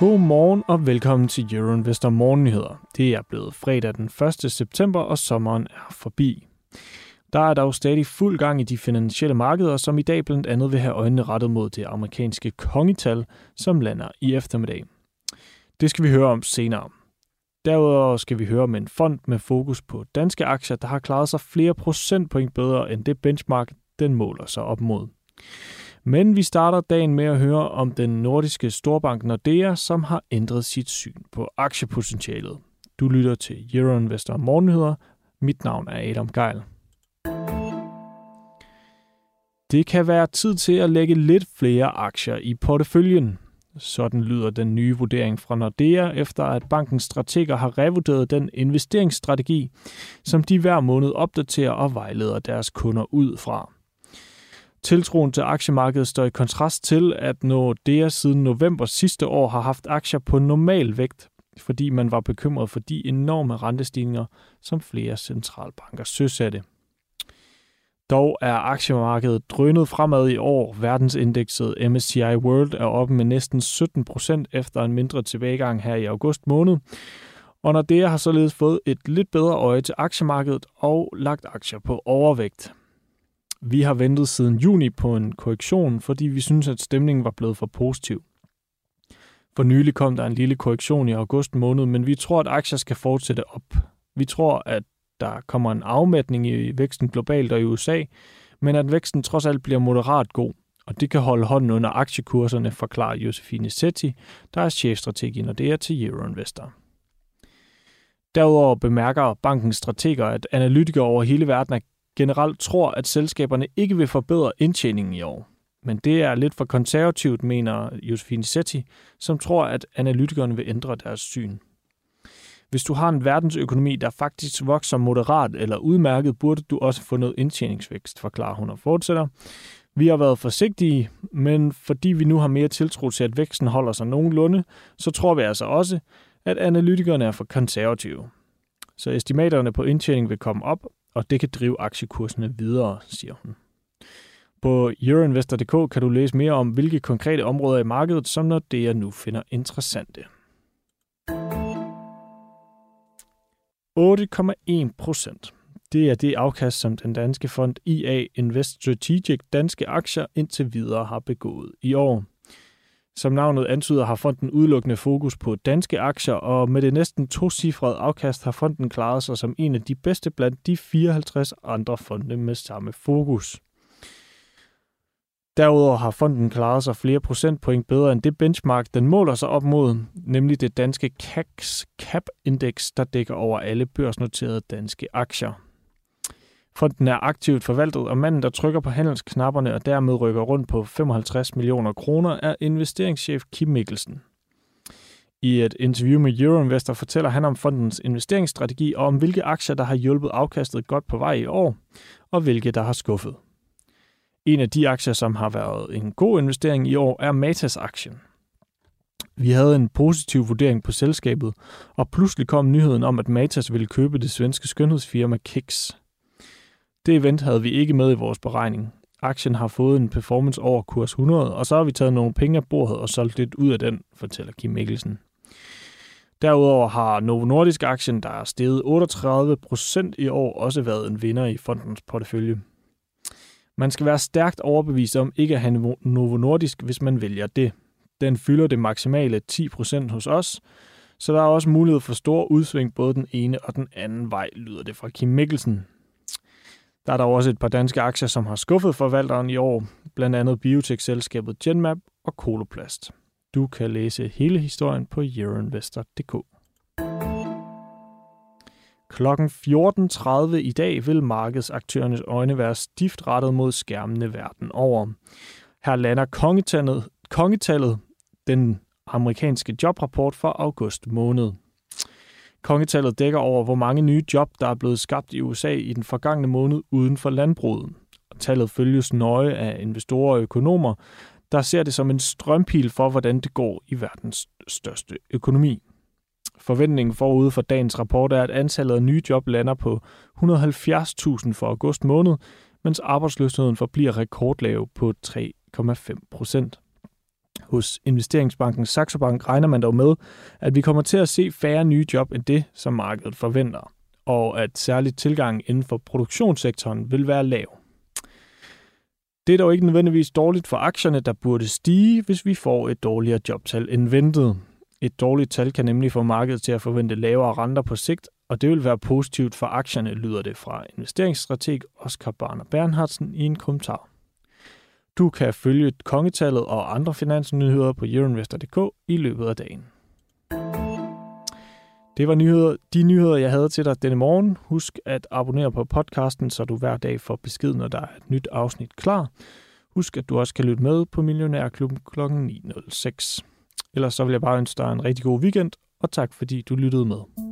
God morgen og velkommen til Euroinvestor Morgennyheder. Det er blevet fredag den 1. september, og sommeren er forbi. Der er dog stadig fuld gang i de finansielle markeder, som i dag blandt andet vil have øjnene rettet mod det amerikanske kongetal, som lander i eftermiddag. Det skal vi høre om senere. Derudover skal vi høre om en fond med fokus på danske aktier, der har klaret sig flere procentpoint bedre end det benchmark, den måler sig op mod. Men vi starter dagen med at høre om den nordiske storbank Nordea, som har ændret sit syn på aktiepotentialet. Du lytter til Euroinvestor Morgennyheder. Mit navn er Adam Geil. Det kan være tid til at lægge lidt flere aktier i porteføljen. Sådan lyder den nye vurdering fra Nordea, efter at bankens strateger har revurderet den investeringsstrategi, som de hver måned opdaterer og vejleder deres kunder ud fra. Tiltroen til aktiemarkedet står i kontrast til, at Nordea siden november sidste år har haft aktier på normal vægt, fordi man var bekymret for de enorme rentestigninger, som flere centralbanker søsatte. Dog er aktiemarkedet drønet fremad i år. Verdensindekset MSCI World er oppe med næsten 17 procent efter en mindre tilbagegang her i august måned. Og Nordea har således fået et lidt bedre øje til aktiemarkedet og lagt aktier på overvægt. Vi har ventet siden juni på en korrektion, fordi vi synes, at stemningen var blevet for positiv. For nylig kom der en lille korrektion i august måned, men vi tror, at aktier skal fortsætte op. Vi tror, at der kommer en afmætning i væksten globalt og i USA, men at væksten trods alt bliver moderat god, og det kan holde hånden under aktiekurserne, forklarer Josefine Setti, der er chefstrateg i Nordea til Euroinvestor. Derudover bemærker bankens strateger, at analytikere over hele verden generelt tror, at selskaberne ikke vil forbedre indtjeningen i år. Men det er lidt for konservativt, mener Josefine Setti, som tror, at analytikerne vil ændre deres syn. Hvis du har en verdensøkonomi, der faktisk vokser moderat eller udmærket, burde du også få noget indtjeningsvækst, forklarer hun og fortsætter. Vi har været forsigtige, men fordi vi nu har mere tiltro til, at væksten holder sig nogenlunde, så tror vi altså også, at analytikerne er for konservative. Så estimaterne på indtjening vil komme op, og det kan drive aktiekurserne videre, siger hun. På euroinvestor.dk kan du læse mere om, hvilke konkrete områder i markedet, som Nordea nu finder interessante. 8,1 procent. Det er det afkast, som den danske fond IA Invest Strategic danske aktier indtil videre har begået i år. Som navnet antyder, har fonden udelukkende fokus på danske aktier, og med det næsten tocifrede afkast har fonden klaret sig som en af de bedste blandt de 54 andre fonde med samme fokus. Derudover har fonden klaret sig flere procentpoint bedre end det benchmark, den måler sig op mod, nemlig det danske CAC's Cap-indeks, der dækker over alle børsnoterede danske aktier. Fonden er aktivt forvaltet, og manden, der trykker på handelsknapperne og dermed rykker rundt på 55 millioner kroner, er investeringschef Kim Mikkelsen. I et interview med Euroinvestor fortæller han om fondens investeringsstrategi og om hvilke aktier, der har hjulpet afkastet godt på vej i år, og hvilke, der har skuffet. En af de aktier, som har været en god investering i år, er Matas-aktien. Vi havde en positiv vurdering på selskabet, og pludselig kom nyheden om, at Matas ville købe det svenske skønhedsfirma Kicks, det event havde vi ikke med i vores beregning. Aktien har fået en performance over kurs 100, og så har vi taget nogle penge af bordet og solgt lidt ud af den, fortæller Kim Mikkelsen. Derudover har Novo Nordisk aktien, der er steget 38 procent i år, også været en vinder i fondens portefølje. Man skal være stærkt overbevist om ikke at have Novo Nordisk, hvis man vælger det. Den fylder det maksimale 10% hos os, så der er også mulighed for stor udsving både den ene og den anden vej, lyder det fra Kim Mikkelsen. Der er der også et par danske aktier, som har skuffet forvalteren i år, blandt andet biotech-selskabet Genmap og Coloplast. Du kan læse hele historien på euroinvestor.dk. Klokken 14.30 i dag vil markedsaktørernes øjne være stift rettet mod skærmene verden over. Her lander kongetallet, kongetallet den amerikanske jobrapport for august måned. Kongetallet dækker over, hvor mange nye job, der er blevet skabt i USA i den forgangne måned uden for landbruget. Tallet følges nøje af investorer og økonomer, der ser det som en strømpil for, hvordan det går i verdens største økonomi. Forventningen forude for dagens rapport er, at antallet af nye job lander på 170.000 for august måned, mens arbejdsløsheden forbliver rekordlav på 3,5 procent. Hos investeringsbanken Saxo Bank regner man dog med, at vi kommer til at se færre nye job end det, som markedet forventer, og at særligt tilgang inden for produktionssektoren vil være lav. Det er dog ikke nødvendigvis dårligt for aktierne, der burde stige, hvis vi får et dårligere jobtal end ventet. Et dårligt tal kan nemlig få markedet til at forvente lavere renter på sigt, og det vil være positivt for aktierne, lyder det fra investeringsstrateg Oscar Barner Bernhardsen i en kommentar. Du kan følge kongetallet og andre finansnyheder på euroinvestor.dk i løbet af dagen. Det var nyheder, de nyheder, jeg havde til dig denne morgen. Husk at abonnere på podcasten, så du hver dag får besked, når der er et nyt afsnit klar. Husk, at du også kan lytte med på Millionærklubben kl. 9.06. Ellers så vil jeg bare ønske dig en rigtig god weekend, og tak fordi du lyttede med.